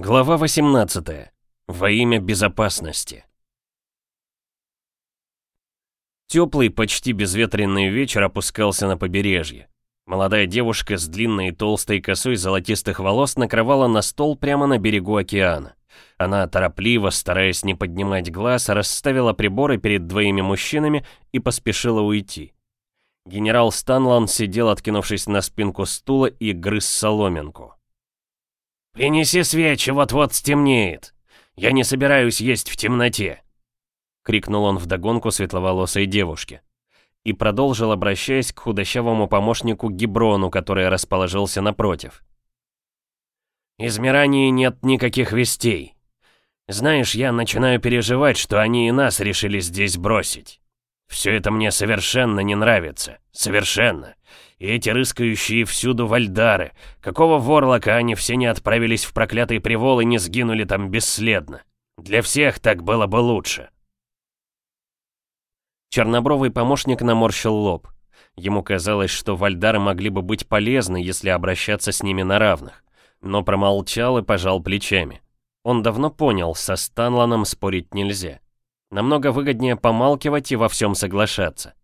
Глава 18. Во имя безопасности. Теплый, почти безветренный вечер опускался на побережье. Молодая девушка с длинной толстой косой золотистых волос накрывала на стол прямо на берегу океана. Она торопливо, стараясь не поднимать глаз, расставила приборы перед двоими мужчинами и поспешила уйти. Генерал Станлан сидел, откинувшись на спинку стула и грыз соломинку. «Принеси свечи, вот-вот стемнеет! Я не собираюсь есть в темноте!» Крикнул он вдогонку светловолосой девушке. И продолжил, обращаясь к худощавому помощнику Гиброну, который расположился напротив. Измирании нет никаких вестей. Знаешь, я начинаю переживать, что они и нас решили здесь бросить. Все это мне совершенно не нравится. Совершенно. И эти рыскающие всюду вальдары. Какого ворлока они все не отправились в проклятый привол и не сгинули там бесследно? Для всех так было бы лучше. Чернобровый помощник наморщил лоб. Ему казалось, что вальдары могли бы быть полезны, если обращаться с ними на равных. Но промолчал и пожал плечами. Он давно понял, со Станланом спорить нельзя. Намного выгоднее помалкивать и во всем соглашаться.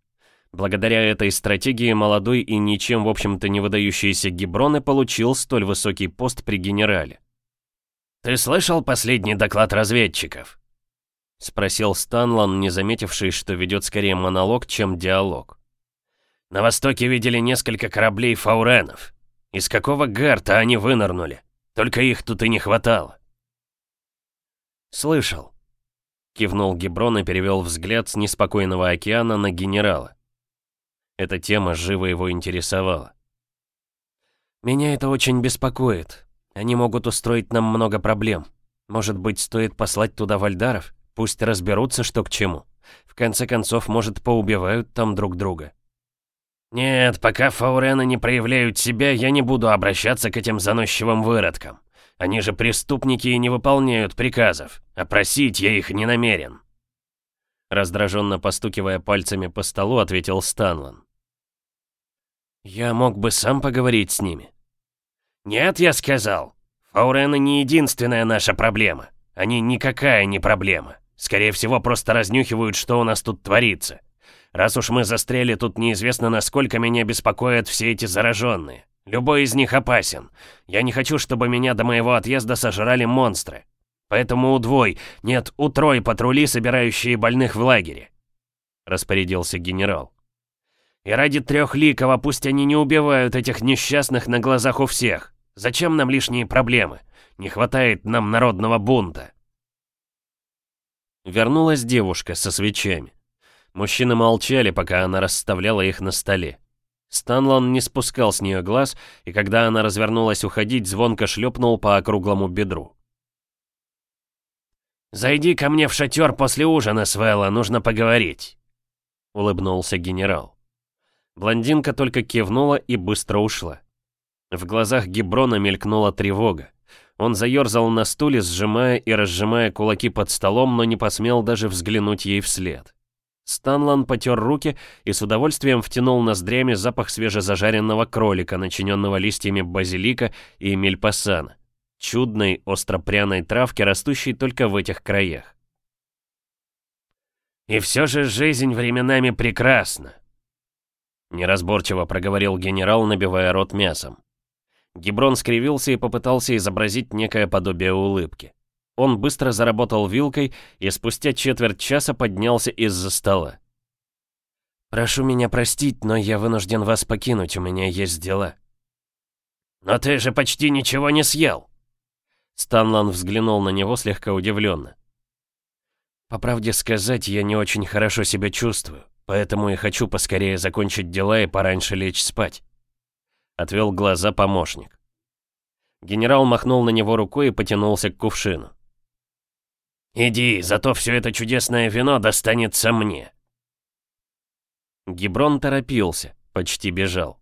Благодаря этой стратегии молодой и ничем, в общем-то, не выдающийся Геброны получил столь высокий пост при генерале. «Ты слышал последний доклад разведчиков?» — спросил Станлан, не заметивший, что ведет скорее монолог, чем диалог. «На востоке видели несколько кораблей фауренов. Из какого гарта они вынырнули? Только их тут и не хватало». «Слышал», — кивнул Геброн и перевел взгляд с неспокойного океана на генерала. Эта тема живо его интересовала. «Меня это очень беспокоит. Они могут устроить нам много проблем. Может быть, стоит послать туда вальдаров? Пусть разберутся, что к чему. В конце концов, может, поубивают там друг друга». «Нет, пока фаурены не проявляют себя, я не буду обращаться к этим заносчивым выродкам. Они же преступники и не выполняют приказов, Опросить я их не намерен». Раздраженно постукивая пальцами по столу, ответил Станлан. «Я мог бы сам поговорить с ними». «Нет, я сказал. Фаурена не единственная наша проблема. Они никакая не проблема. Скорее всего, просто разнюхивают, что у нас тут творится. Раз уж мы застряли тут, неизвестно, насколько меня беспокоят все эти зараженные. Любой из них опасен. Я не хочу, чтобы меня до моего отъезда сожрали монстры. Поэтому удвой, нет, утрой патрули, собирающие больных в лагере», — распорядился генерал. «И ради трех трехликого а пусть они не убивают этих несчастных на глазах у всех. Зачем нам лишние проблемы? Не хватает нам народного бунта». Вернулась девушка со свечами. Мужчины молчали, пока она расставляла их на столе. Станлон не спускал с нее глаз, и когда она развернулась уходить, звонко шлепнул по округлому бедру. «Зайди ко мне в шатер после ужина, Свелла, нужно поговорить», — улыбнулся генерал. Блондинка только кивнула и быстро ушла. В глазах Геброна мелькнула тревога. Он заерзал на стуле, сжимая и разжимая кулаки под столом, но не посмел даже взглянуть ей вслед. Станлан потер руки и с удовольствием втянул ноздрями запах свежезажаренного кролика, начиненного листьями базилика и мельпасана чудной остропряной травки, растущей только в этих краях. «И все же жизнь временами прекрасна», — неразборчиво проговорил генерал, набивая рот мясом. Геброн скривился и попытался изобразить некое подобие улыбки. Он быстро заработал вилкой и спустя четверть часа поднялся из-за стола. «Прошу меня простить, но я вынужден вас покинуть, у меня есть дела». «Но ты же почти ничего не съел!» Станлан взглянул на него слегка удивленно. «По правде сказать, я не очень хорошо себя чувствую, поэтому и хочу поскорее закончить дела и пораньше лечь спать», — отвел глаза помощник. Генерал махнул на него рукой и потянулся к кувшину. «Иди, зато все это чудесное вино достанется мне», Гиброн торопился, почти бежал.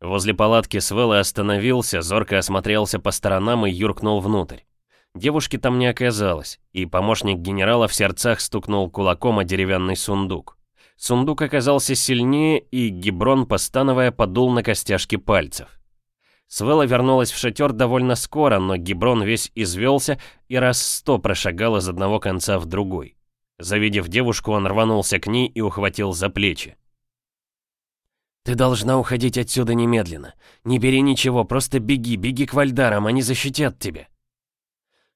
Возле палатки Свелла остановился, зорко осмотрелся по сторонам и юркнул внутрь. Девушки там не оказалось, и помощник генерала в сердцах стукнул кулаком о деревянный сундук. Сундук оказался сильнее, и Гиброн, постановая, подул на костяшки пальцев. Свела вернулась в шатер довольно скоро, но Гиброн весь извелся и раз сто прошагал из одного конца в другой. Завидев девушку, он рванулся к ней и ухватил за плечи. «Ты должна уходить отсюда немедленно. Не бери ничего, просто беги, беги к Вальдарам, они защитят тебя».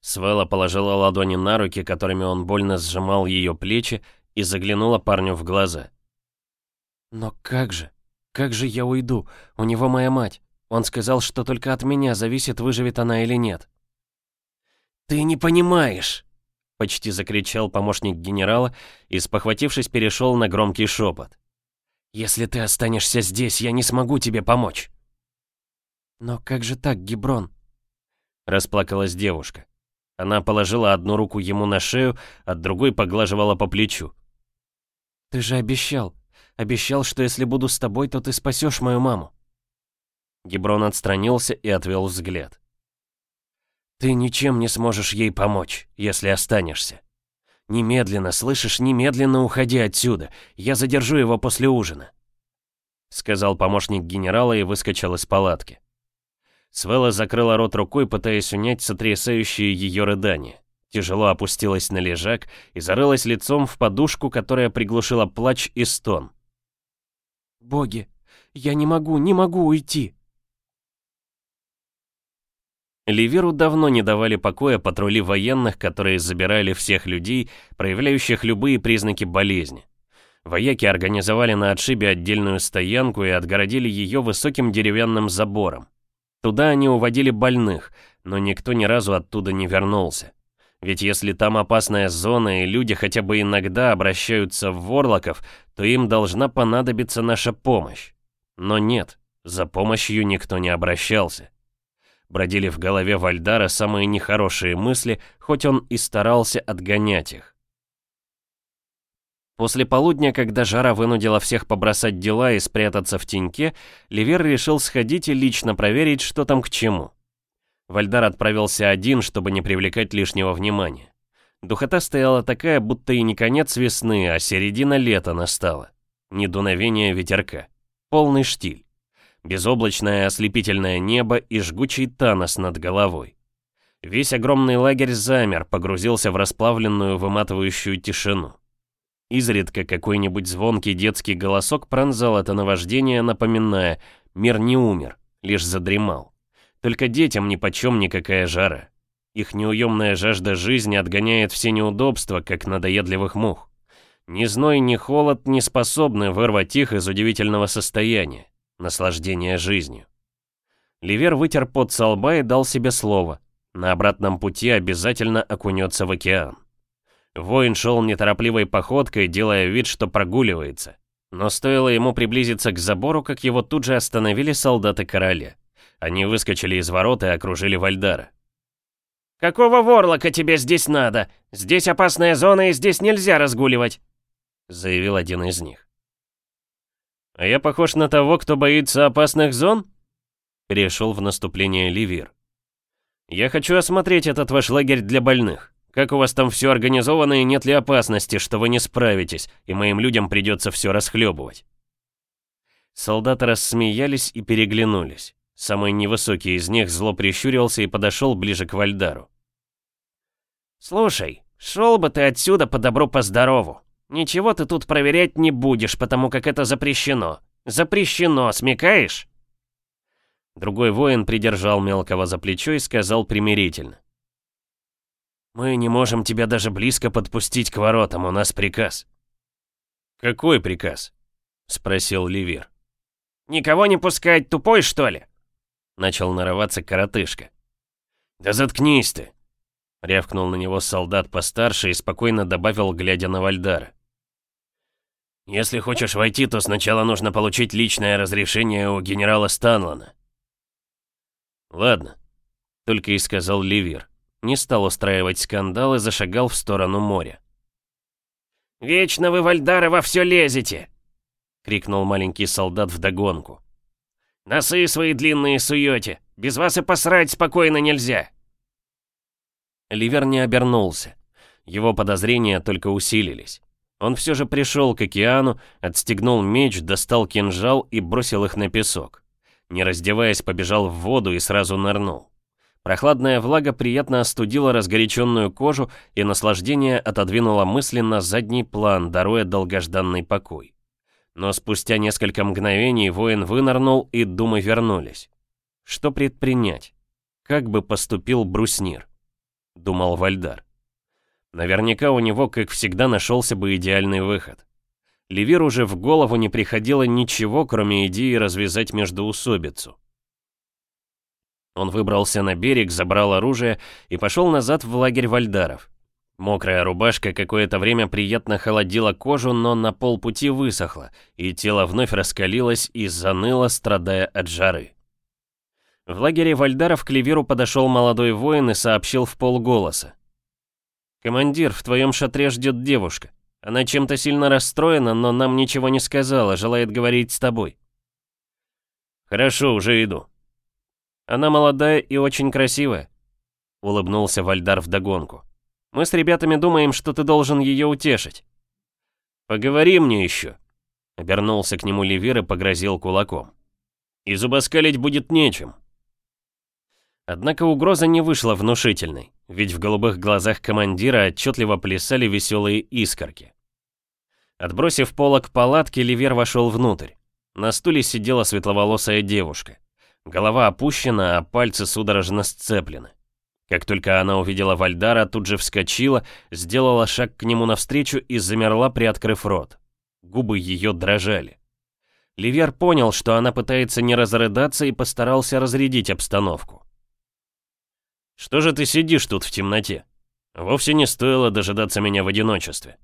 Свела положила ладони на руки, которыми он больно сжимал ее плечи, и заглянула парню в глаза. «Но как же? Как же я уйду? У него моя мать. Он сказал, что только от меня зависит, выживет она или нет». «Ты не понимаешь!» — почти закричал помощник генерала и, спохватившись, перешел на громкий шепот. «Если ты останешься здесь, я не смогу тебе помочь». «Но как же так, Геброн?» Расплакалась девушка. Она положила одну руку ему на шею, а другой поглаживала по плечу. «Ты же обещал. Обещал, что если буду с тобой, то ты спасешь мою маму». Геброн отстранился и отвел взгляд. «Ты ничем не сможешь ей помочь, если останешься. «Немедленно, слышишь, немедленно уходи отсюда. Я задержу его после ужина», — сказал помощник генерала и выскочил из палатки. Свелла закрыла рот рукой, пытаясь унять сотрясающие ее рыдания. Тяжело опустилась на лежак и зарылась лицом в подушку, которая приглушила плач и стон. «Боги, я не могу, не могу уйти!» Ливеру давно не давали покоя патрули военных, которые забирали всех людей, проявляющих любые признаки болезни. Вояки организовали на отшибе отдельную стоянку и отгородили ее высоким деревянным забором. Туда они уводили больных, но никто ни разу оттуда не вернулся. Ведь если там опасная зона и люди хотя бы иногда обращаются в ворлоков, то им должна понадобиться наша помощь. Но нет, за помощью никто не обращался. Бродили в голове Вальдара самые нехорошие мысли, хоть он и старался отгонять их. После полудня, когда жара вынудила всех побросать дела и спрятаться в теньке, Ливер решил сходить и лично проверить, что там к чему. Вальдар отправился один, чтобы не привлекать лишнего внимания. Духота стояла такая, будто и не конец весны, а середина лета настала. Не дуновение ветерка. Полный штиль. Безоблачное ослепительное небо и жгучий Танос над головой. Весь огромный лагерь замер, погрузился в расплавленную выматывающую тишину. Изредка какой-нибудь звонкий детский голосок пронзал это наваждение, напоминая «Мир не умер, лишь задремал». Только детям нипочем никакая жара. Их неуемная жажда жизни отгоняет все неудобства, как надоедливых мух. Ни зной, ни холод не способны вырвать их из удивительного состояния наслаждение жизнью. Ливер вытер пот со лба и дал себе слово. На обратном пути обязательно окунется в океан. Воин шел неторопливой походкой, делая вид, что прогуливается. Но стоило ему приблизиться к забору, как его тут же остановили солдаты короля. Они выскочили из ворот и окружили Вальдара. «Какого ворлока тебе здесь надо? Здесь опасная зона и здесь нельзя разгуливать!» Заявил один из них. «А я похож на того, кто боится опасных зон?» Перешел в наступление Ливир. «Я хочу осмотреть этот ваш лагерь для больных. Как у вас там все организовано и нет ли опасности, что вы не справитесь, и моим людям придется все расхлебывать?» Солдаты рассмеялись и переглянулись. Самый невысокий из них зло прищурился и подошел ближе к Вальдару. «Слушай, шел бы ты отсюда по добру-поздорову», «Ничего ты тут проверять не будешь, потому как это запрещено. Запрещено, смекаешь?» Другой воин придержал мелкого за плечо и сказал примирительно. «Мы не можем тебя даже близко подпустить к воротам, у нас приказ». «Какой приказ?» — спросил Ливир. «Никого не пускать, тупой, что ли?» Начал нарываться коротышка. «Да заткнись ты!» Рявкнул на него солдат постарше и спокойно добавил, глядя на Вальдара. «Если хочешь войти, то сначала нужно получить личное разрешение у генерала Станлана». «Ладно», — только и сказал Ливир. Не стал устраивать скандал и зашагал в сторону моря. «Вечно вы, Вальдары, во все лезете!» — крикнул маленький солдат вдогонку. «Носы свои длинные суете! Без вас и посрать спокойно нельзя!» Ливер не обернулся. Его подозрения только усилились. Он все же пришел к океану, отстегнул меч, достал кинжал и бросил их на песок. Не раздеваясь, побежал в воду и сразу нырнул. Прохладная влага приятно остудила разгоряченную кожу, и наслаждение отодвинуло мысли на задний план, даруя долгожданный покой. Но спустя несколько мгновений воин вынырнул, и думы вернулись. Что предпринять? Как бы поступил бруснир? — думал Вальдар. Наверняка у него, как всегда, нашелся бы идеальный выход. Левир уже в голову не приходило ничего, кроме идеи развязать междоусобицу. Он выбрался на берег, забрал оружие и пошел назад в лагерь Вальдаров. Мокрая рубашка какое-то время приятно холодила кожу, но на полпути высохла, и тело вновь раскалилось и заныло, страдая от жары. В лагере Вальдаров к Левиру подошел молодой воин и сообщил в полголоса. «Командир, в твоем шатре ждет девушка. Она чем-то сильно расстроена, но нам ничего не сказала, желает говорить с тобой». «Хорошо, уже иду». «Она молодая и очень красивая», — улыбнулся Вальдар вдогонку. «Мы с ребятами думаем, что ты должен ее утешить». «Поговори мне еще», — обернулся к нему Левир и погрозил кулаком. «И зубоскалить будет нечем». Однако угроза не вышла внушительной, ведь в голубых глазах командира отчетливо плясали веселые искорки. Отбросив полок палатки, Ливер вошел внутрь. На стуле сидела светловолосая девушка. Голова опущена, а пальцы судорожно сцеплены. Как только она увидела Вальдара, тут же вскочила, сделала шаг к нему навстречу и замерла, приоткрыв рот. Губы ее дрожали. Ливер понял, что она пытается не разрыдаться и постарался разрядить обстановку. Что же ты сидишь тут в темноте? Вовсе не стоило дожидаться меня в одиночестве.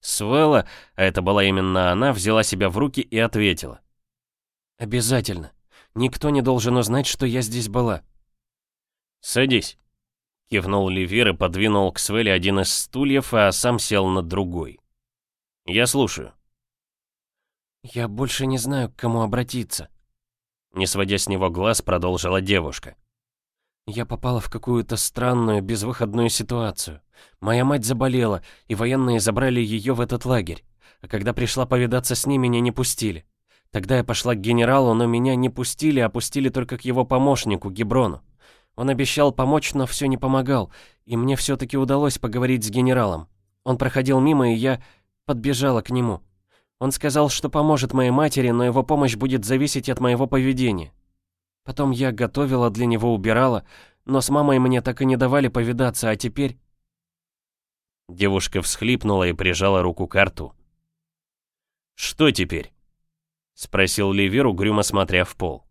Свелла, а это была именно она, взяла себя в руки и ответила. «Обязательно. Никто не должен узнать, что я здесь была». «Садись», — кивнул Ливер и подвинул к Свелле один из стульев, а сам сел на другой. «Я слушаю». «Я больше не знаю, к кому обратиться», — не сводя с него глаз, продолжила девушка. Я попала в какую-то странную, безвыходную ситуацию. Моя мать заболела, и военные забрали ее в этот лагерь. А когда пришла повидаться с ней, меня не пустили. Тогда я пошла к генералу, но меня не пустили, а пустили только к его помощнику, Геброну. Он обещал помочь, но все не помогал, и мне все-таки удалось поговорить с генералом. Он проходил мимо, и я подбежала к нему. Он сказал, что поможет моей матери, но его помощь будет зависеть от моего поведения. Потом я готовила для него, убирала, но с мамой мне так и не давали повидаться, а теперь...» Девушка всхлипнула и прижала руку к арту. «Что теперь?» — спросил Ливер, угрюмо смотря в пол.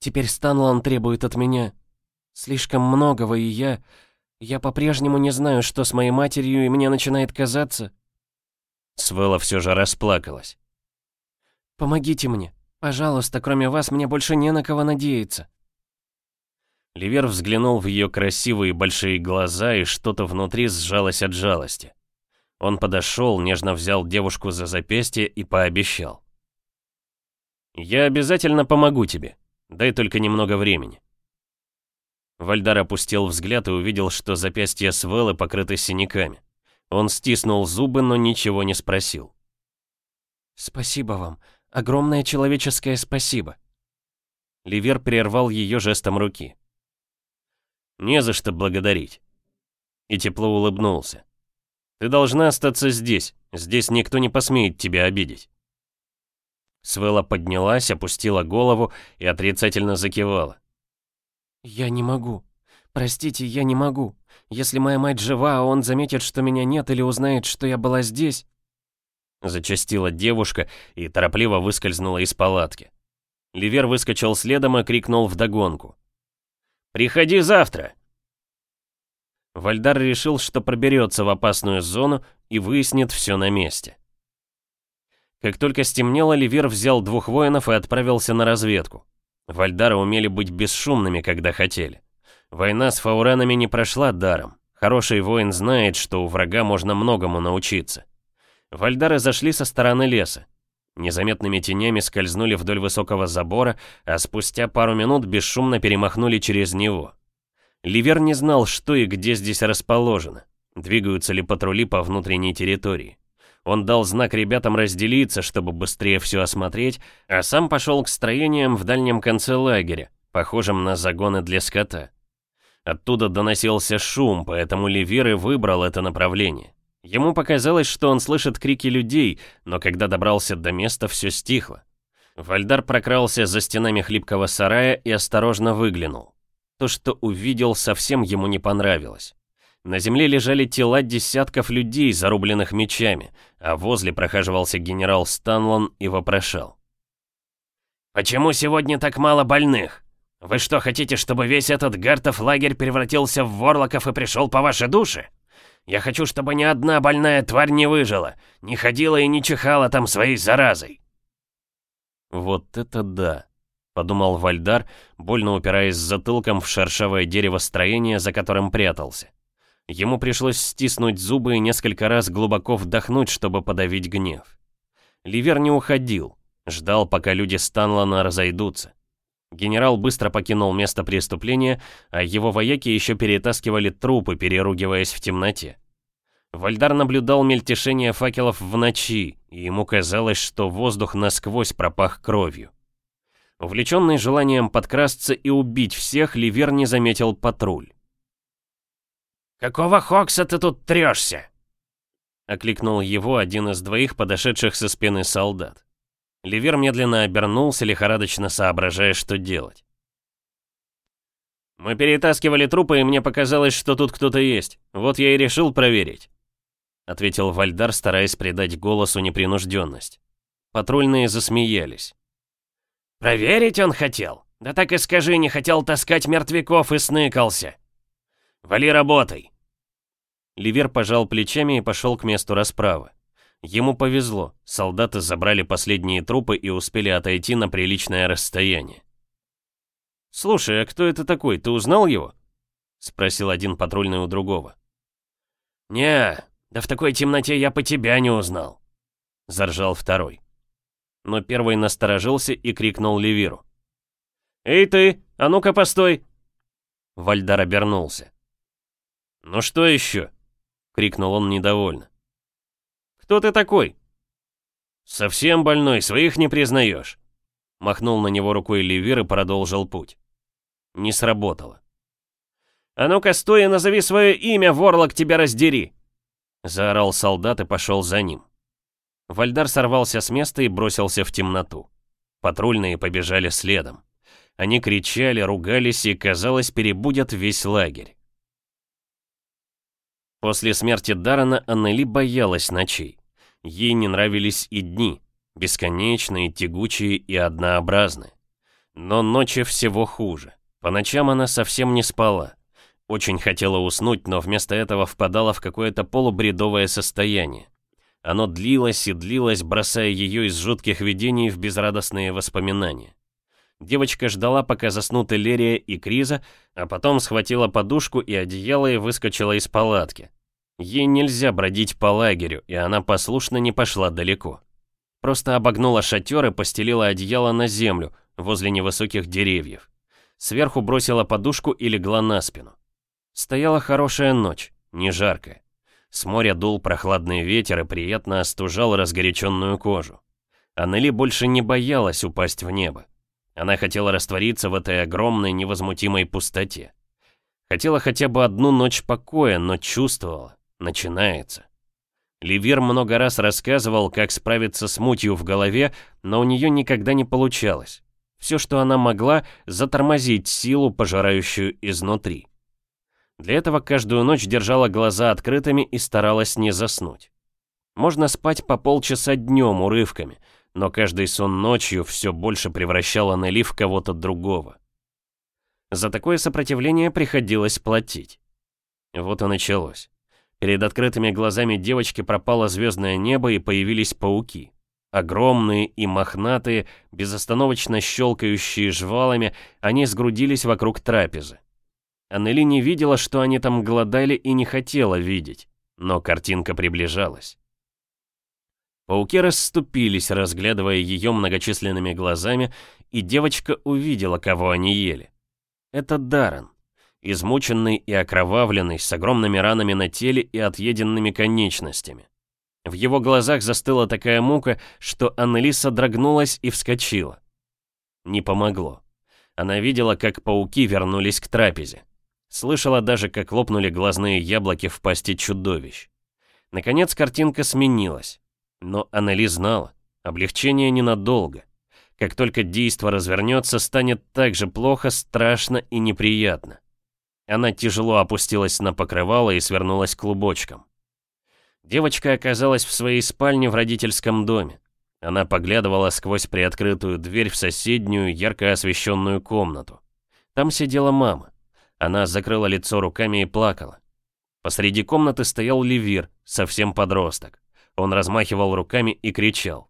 «Теперь Станлан требует от меня слишком многого, и я... Я по-прежнему не знаю, что с моей матерью, и мне начинает казаться...» Свела все же расплакалась. «Помогите мне. «Пожалуйста, кроме вас мне больше не на кого надеяться». Ливер взглянул в ее красивые большие глаза, и что-то внутри сжалось от жалости. Он подошел, нежно взял девушку за запястье и пообещал. «Я обязательно помогу тебе. Дай только немного времени». Вальдар опустил взгляд и увидел, что запястье Свеллы покрыты синяками. Он стиснул зубы, но ничего не спросил. «Спасибо вам. Огромное человеческое спасибо. Ливер прервал ее жестом руки. Не за что благодарить. И тепло улыбнулся. Ты должна остаться здесь. Здесь никто не посмеет тебя обидеть. Свела поднялась, опустила голову и отрицательно закивала. «Я не могу. Простите, я не могу. Если моя мать жива, а он заметит, что меня нет или узнает, что я была здесь...» Зачастила девушка и торопливо выскользнула из палатки. Ливер выскочил следом и крикнул вдогонку. «Приходи завтра!» Вальдар решил, что проберется в опасную зону и выяснит все на месте. Как только стемнело, Ливер взял двух воинов и отправился на разведку. Вальдары умели быть бесшумными, когда хотели. Война с фауранами не прошла даром. Хороший воин знает, что у врага можно многому научиться. Вальдары зашли со стороны леса. Незаметными тенями скользнули вдоль высокого забора, а спустя пару минут бесшумно перемахнули через него. Ливер не знал, что и где здесь расположено, двигаются ли патрули по внутренней территории. Он дал знак ребятам разделиться, чтобы быстрее все осмотреть, а сам пошел к строениям в дальнем конце лагеря, похожим на загоны для скота. Оттуда доносился шум, поэтому Ливер и выбрал это направление. Ему показалось, что он слышит крики людей, но когда добрался до места, все стихло. Вальдар прокрался за стенами хлипкого сарая и осторожно выглянул. То, что увидел, совсем ему не понравилось. На земле лежали тела десятков людей, зарубленных мечами, а возле прохаживался генерал Станлон и вопрошал. «Почему сегодня так мало больных? Вы что, хотите, чтобы весь этот Гартов лагерь превратился в ворлоков и пришел по вашей душе?» Я хочу, чтобы ни одна больная тварь не выжила, не ходила и не чихала там своей заразой. Вот это да, подумал Вальдар, больно упираясь затылком в шершавое дерево строения, за которым прятался. Ему пришлось стиснуть зубы и несколько раз глубоко вдохнуть, чтобы подавить гнев. Ливер не уходил, ждал, пока люди Станлана разойдутся. Генерал быстро покинул место преступления, а его вояки еще перетаскивали трупы, переругиваясь в темноте. Вальдар наблюдал мельтешение факелов в ночи, и ему казалось, что воздух насквозь пропах кровью. Увлеченный желанием подкрасться и убить всех, Ливер не заметил патруль. «Какого хокса ты тут трешься?» — окликнул его один из двоих подошедших со спины солдат. Ливер медленно обернулся, лихорадочно соображая, что делать. «Мы перетаскивали трупы, и мне показалось, что тут кто-то есть. Вот я и решил проверить», — ответил Вальдар, стараясь придать голосу непринужденность. Патрульные засмеялись. «Проверить он хотел? Да так и скажи, не хотел таскать мертвяков и сныкался. Вали работай!» Ливер пожал плечами и пошел к месту расправы. Ему повезло, солдаты забрали последние трупы и успели отойти на приличное расстояние. «Слушай, а кто это такой, ты узнал его?» — спросил один патрульный у другого. «Не, да в такой темноте я по тебя не узнал», — заржал второй. Но первый насторожился и крикнул Левиру. «Эй ты, а ну-ка постой!» Вальдар обернулся. «Ну что еще?» — крикнул он недовольно. Кто ты такой?» «Совсем больной, своих не признаешь!» Махнул на него рукой Левир и продолжил путь. Не сработало. «А ну-ка, стой назови свое имя, ворлок, тебя раздери!» Заорал солдат и пошел за ним. Вальдар сорвался с места и бросился в темноту. Патрульные побежали следом. Они кричали, ругались и, казалось, перебудят весь лагерь. После смерти Дарана Аннели боялась ночей. Ей не нравились и дни, бесконечные, тягучие и однообразные. Но ночи всего хуже. По ночам она совсем не спала. Очень хотела уснуть, но вместо этого впадала в какое-то полубредовое состояние. Оно длилось и длилось, бросая ее из жутких видений в безрадостные воспоминания. Девочка ждала, пока заснут Элерия и Криза, а потом схватила подушку и одеяло и выскочила из палатки. Ей нельзя бродить по лагерю, и она послушно не пошла далеко. Просто обогнула шатер и постелила одеяло на землю, возле невысоких деревьев. Сверху бросила подушку и легла на спину. Стояла хорошая ночь, не жаркая. С моря дул прохладный ветер и приятно остужал разгоряченную кожу. Аннели больше не боялась упасть в небо. Она хотела раствориться в этой огромной невозмутимой пустоте. Хотела хотя бы одну ночь покоя, но чувствовала начинается. Ливер много раз рассказывал, как справиться с мутью в голове, но у нее никогда не получалось. Все, что она могла, затормозить силу, пожирающую изнутри. Для этого каждую ночь держала глаза открытыми и старалась не заснуть. Можно спать по полчаса днем урывками, но каждый сон ночью все больше превращала Нелли в кого-то другого. За такое сопротивление приходилось платить. Вот и началось. Перед открытыми глазами девочки пропало звездное небо и появились пауки. Огромные и мохнатые, безостановочно щелкающие жвалами, они сгрудились вокруг трапезы. Аннели не видела, что они там голодали и не хотела видеть, но картинка приближалась. Пауки расступились, разглядывая ее многочисленными глазами, и девочка увидела, кого они ели. Это Даррен измученный и окровавленный, с огромными ранами на теле и отъеденными конечностями. В его глазах застыла такая мука, что Аннелиса дрогнулась и вскочила. Не помогло. Она видела, как пауки вернулись к трапезе. Слышала даже, как лопнули глазные яблоки в пасти чудовищ. Наконец картинка сменилась. Но Аннели знала, облегчение ненадолго. Как только действо развернется, станет так же плохо, страшно и неприятно. Она тяжело опустилась на покрывало и свернулась клубочком. Девочка оказалась в своей спальне в родительском доме. Она поглядывала сквозь приоткрытую дверь в соседнюю, ярко освещенную комнату. Там сидела мама. Она закрыла лицо руками и плакала. Посреди комнаты стоял Левир, совсем подросток. Он размахивал руками и кричал.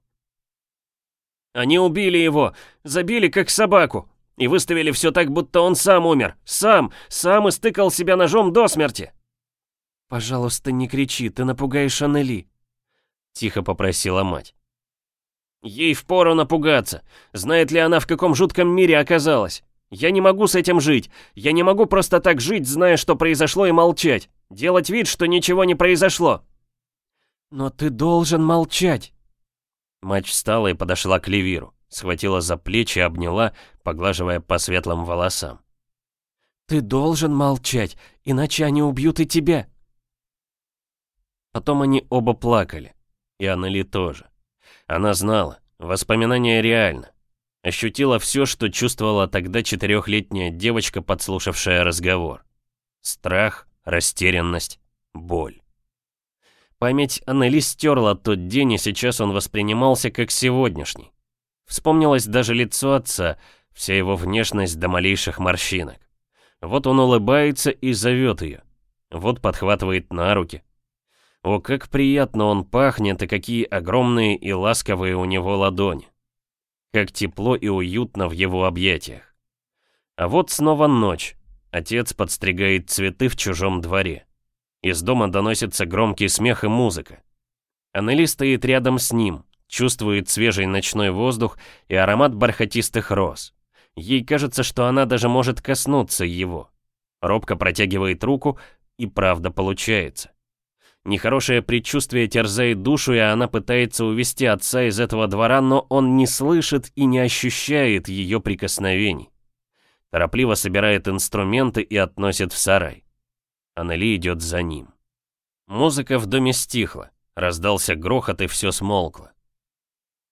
«Они убили его! Забили, как собаку! И выставили все так, будто он сам умер. Сам, сам истыкал себя ножом до смерти. «Пожалуйста, не кричи, ты напугаешь Аннели», — тихо попросила мать. «Ей впору напугаться. Знает ли она, в каком жутком мире оказалась? Я не могу с этим жить. Я не могу просто так жить, зная, что произошло, и молчать. Делать вид, что ничего не произошло». «Но ты должен молчать». Мать встала и подошла к Левиру. Схватила за плечи, обняла, поглаживая по светлым волосам. «Ты должен молчать, иначе они убьют и тебя!» Потом они оба плакали. И Аннели тоже. Она знала, воспоминания реально. Ощутила все, что чувствовала тогда четырехлетняя девочка, подслушавшая разговор. Страх, растерянность, боль. Память Аннели стерла тот день, и сейчас он воспринимался как сегодняшний. Вспомнилось даже лицо отца, вся его внешность до малейших морщинок. Вот он улыбается и зовет ее. Вот подхватывает на руки. О, как приятно он пахнет, и какие огромные и ласковые у него ладони. Как тепло и уютно в его объятиях. А вот снова ночь. Отец подстригает цветы в чужом дворе. Из дома доносится громкий смех и музыка. Аннели стоит рядом с ним, чувствует свежий ночной воздух и аромат бархатистых роз. Ей кажется, что она даже может коснуться его. Робко протягивает руку, и правда получается. Нехорошее предчувствие терзает душу, и она пытается увести отца из этого двора, но он не слышит и не ощущает ее прикосновений. Торопливо собирает инструменты и относит в сарай. Аннели идет за ним. Музыка в доме стихла, раздался грохот и все смолкло.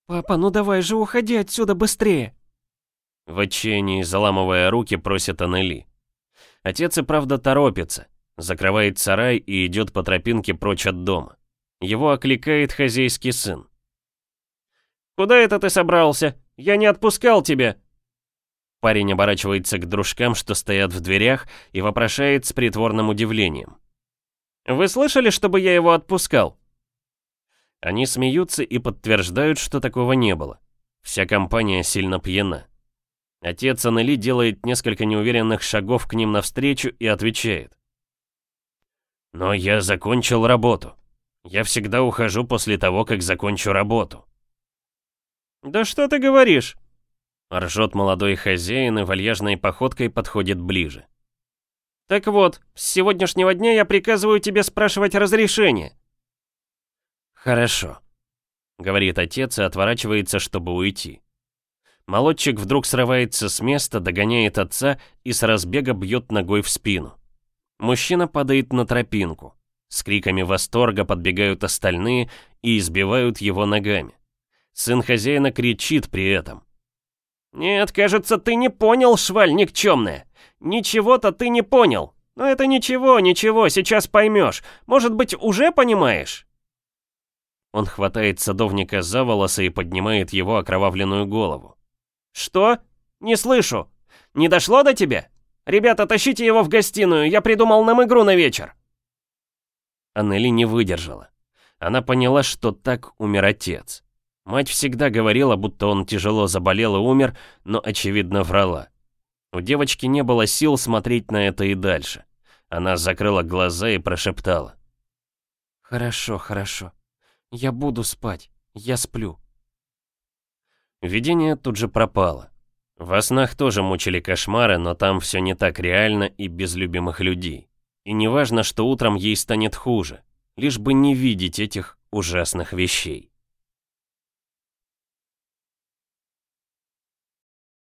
«Папа, ну давай же, уходи отсюда быстрее!» В отчаянии, заламывая руки, просит Аннели. Отец и правда торопится, закрывает сарай и идет по тропинке прочь от дома. Его окликает хозяйский сын. «Куда это ты собрался? Я не отпускал тебя!» Парень оборачивается к дружкам, что стоят в дверях, и вопрошает с притворным удивлением. «Вы слышали, чтобы я его отпускал?» Они смеются и подтверждают, что такого не было. Вся компания сильно пьяна. Отец Аннели делает несколько неуверенных шагов к ним навстречу и отвечает. «Но я закончил работу. Я всегда ухожу после того, как закончу работу». «Да что ты говоришь?» Ржет молодой хозяин и вальяжной походкой подходит ближе. «Так вот, с сегодняшнего дня я приказываю тебе спрашивать разрешение. «Хорошо», — говорит отец и отворачивается, чтобы уйти. Молодчик вдруг срывается с места, догоняет отца и с разбега бьет ногой в спину. Мужчина падает на тропинку. С криками восторга подбегают остальные и избивают его ногами. Сын хозяина кричит при этом. «Нет, кажется, ты не понял, шваль никчемная. Ничего-то ты не понял. Но это ничего, ничего, сейчас поймешь. Может быть, уже понимаешь?» Он хватает садовника за волосы и поднимает его окровавленную голову. «Что? Не слышу! Не дошло до тебя? Ребята, тащите его в гостиную, я придумал нам игру на вечер!» Аннели не выдержала. Она поняла, что так умер отец. Мать всегда говорила, будто он тяжело заболел и умер, но, очевидно, врала. У девочки не было сил смотреть на это и дальше. Она закрыла глаза и прошептала. «Хорошо, хорошо. Я буду спать. Я сплю. Видение тут же пропало. Во снах тоже мучили кошмары, но там все не так реально и без любимых людей. И не важно, что утром ей станет хуже, лишь бы не видеть этих ужасных вещей.